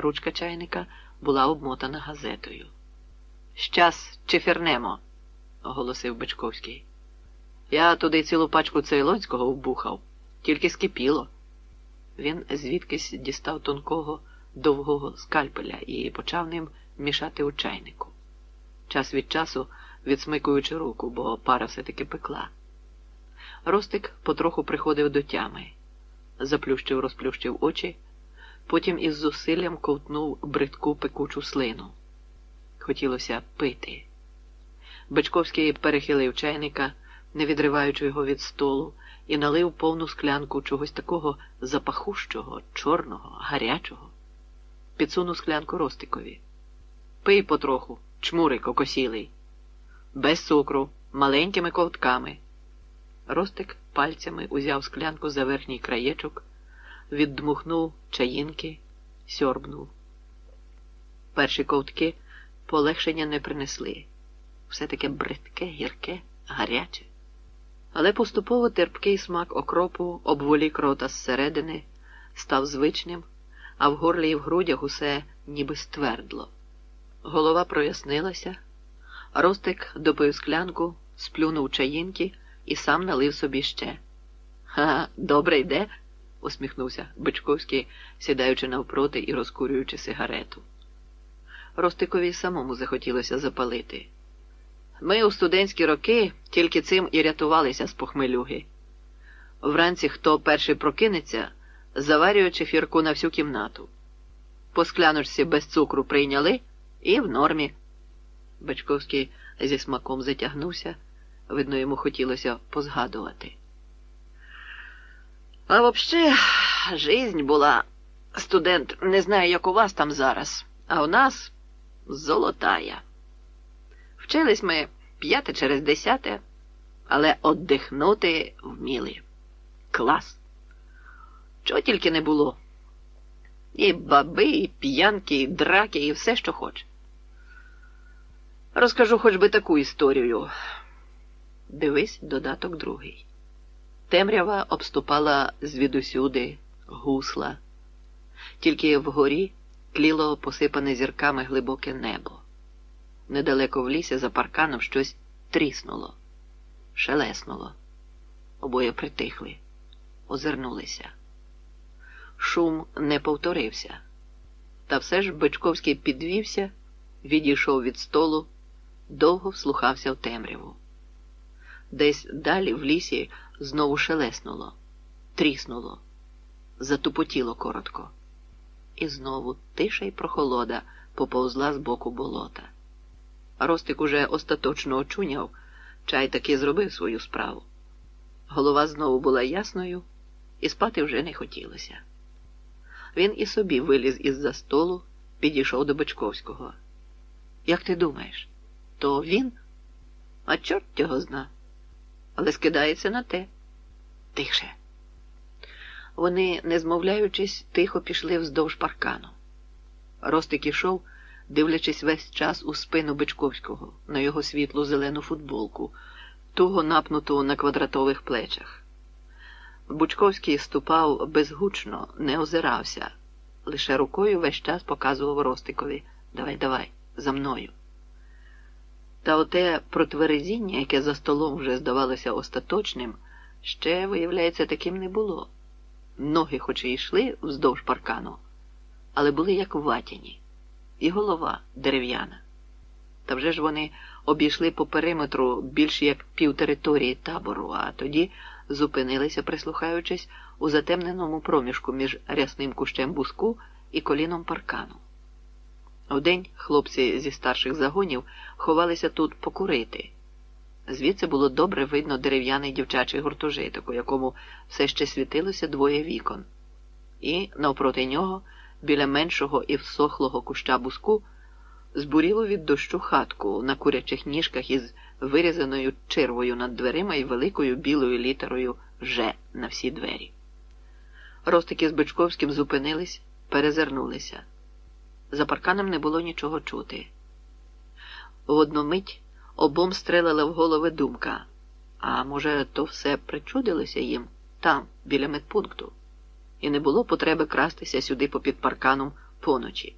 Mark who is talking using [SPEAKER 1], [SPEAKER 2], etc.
[SPEAKER 1] Ручка чайника була обмотана газетою. Щас чифернемо, оголосив Бичковський. Я туди цілу пачку цейлонського вбухав, тільки скипіло. Він звідкись дістав тонкого довгого скальпеля і почав ним мішати у чайнику. Час від часу відсмикуючи руку, бо пара все-таки пекла. Ростик потроху приходив до тями, заплющив, розплющив очі, потім із зусиллям ковтнув бридку пекучу слину. Хотілося пити. Бачковський перехилив чайника, не відриваючи його від столу, і налив повну склянку чогось такого запахущого, чорного, гарячого. Підсунув склянку Ростикові. Пий потроху, чмурик окосілий. Без цукру, маленькими ковтками. Ростик пальцями узяв склянку за верхній краєчок, віддмухнув чаїнки, сьорбнув. Перші ковтки полегшення не принесли. Все таке бридке, гірке, гаряче. Але поступово терпкий смак окропу обволік рота зсередини, став звичним, а в горлі і в грудях усе ніби ствердло. Голова прояснилася. Ростик допив склянку, сплюнув чаїнки і сам налив собі ще. Ха, добре йде, усміхнувся Бичковський, сідаючи навпроти і розкурюючи сигарету. Ростикові самому захотілося запалити. Ми у студентські роки тільки цим і рятувалися з похмелюги. Вранці хто перший прокинеться, заварюючи фірку на всю кімнату. По скляночці без цукру прийняли і в нормі. Бачковський зі смаком затягнувся, видно, йому хотілося позгадувати. А взагалі, жизнь була, студент, не знаю, як у вас там зараз, а у нас золотая. Вчились ми п'яте через десяте, але отдихнути вміли. Клас. Чого тільки не було. І баби, і п'янки, і драки, і все, що хоче. Розкажу хоч би таку історію. Дивись додаток другий. Темрява обступала звідусюди, гусла, тільки вгорі тліло посипане зірками глибоке небо. Недалеко в лісі за парканом щось тріснуло, шелеснуло. Обоє притихли, озирнулися. Шум не повторився, та все ж Бичковський підвівся, відійшов від столу довго вслухався в темряву. Десь далі в лісі знову шелеснуло, тріснуло, затупотіло коротко. І знову тиша й прохолода поповзла з боку болота. Ростик уже остаточно очуняв, чай таки зробив свою справу. Голова знову була ясною, і спати вже не хотілося. Він і собі виліз із за столу, підійшов до Бочковського. Як ти думаєш? То він, а чорт його зна, але скидається на те. Тише. Вони, не змовляючись, тихо пішли вздовж паркану. Ростик ішов, дивлячись весь час у спину Бичковського на його світлу зелену футболку, туго напнуту на квадратових плечах. Бучковський ступав безгучно, не озирався, лише рукою весь час показував Ростикові Давай, давай, за мною. Та оте протверезіння, яке за столом вже здавалося остаточним, ще, виявляється, таким не було. Ноги, хоч і йшли вздовж паркану, але були як ватяні, і голова дерев'яна. Та вже ж вони обійшли по периметру більш як пів території табору, а тоді зупинилися, прислухаючись у затемненому проміжку між рясним кущем буску і коліном паркану. Вдень хлопці зі старших загонів ховалися тут покурити. Звідси було добре видно дерев'яний дівчачий гуртожиток, у якому все ще світилося двоє вікон, і навпроти нього, біля меншого і всохлого куща буску, збуріло від дощу хатку на курячих ніжках із вирізаною червою над дверима і великою білою літерою Ж на всі двері. Ростики з Бичковським зупинились, перезирнулися. За парканом не було нічого чути. В одну мить обом стрелила в голови думка. А може, то все причудилося їм там, біля медпункту, і не було потреби крастися сюди попід парканом поночі.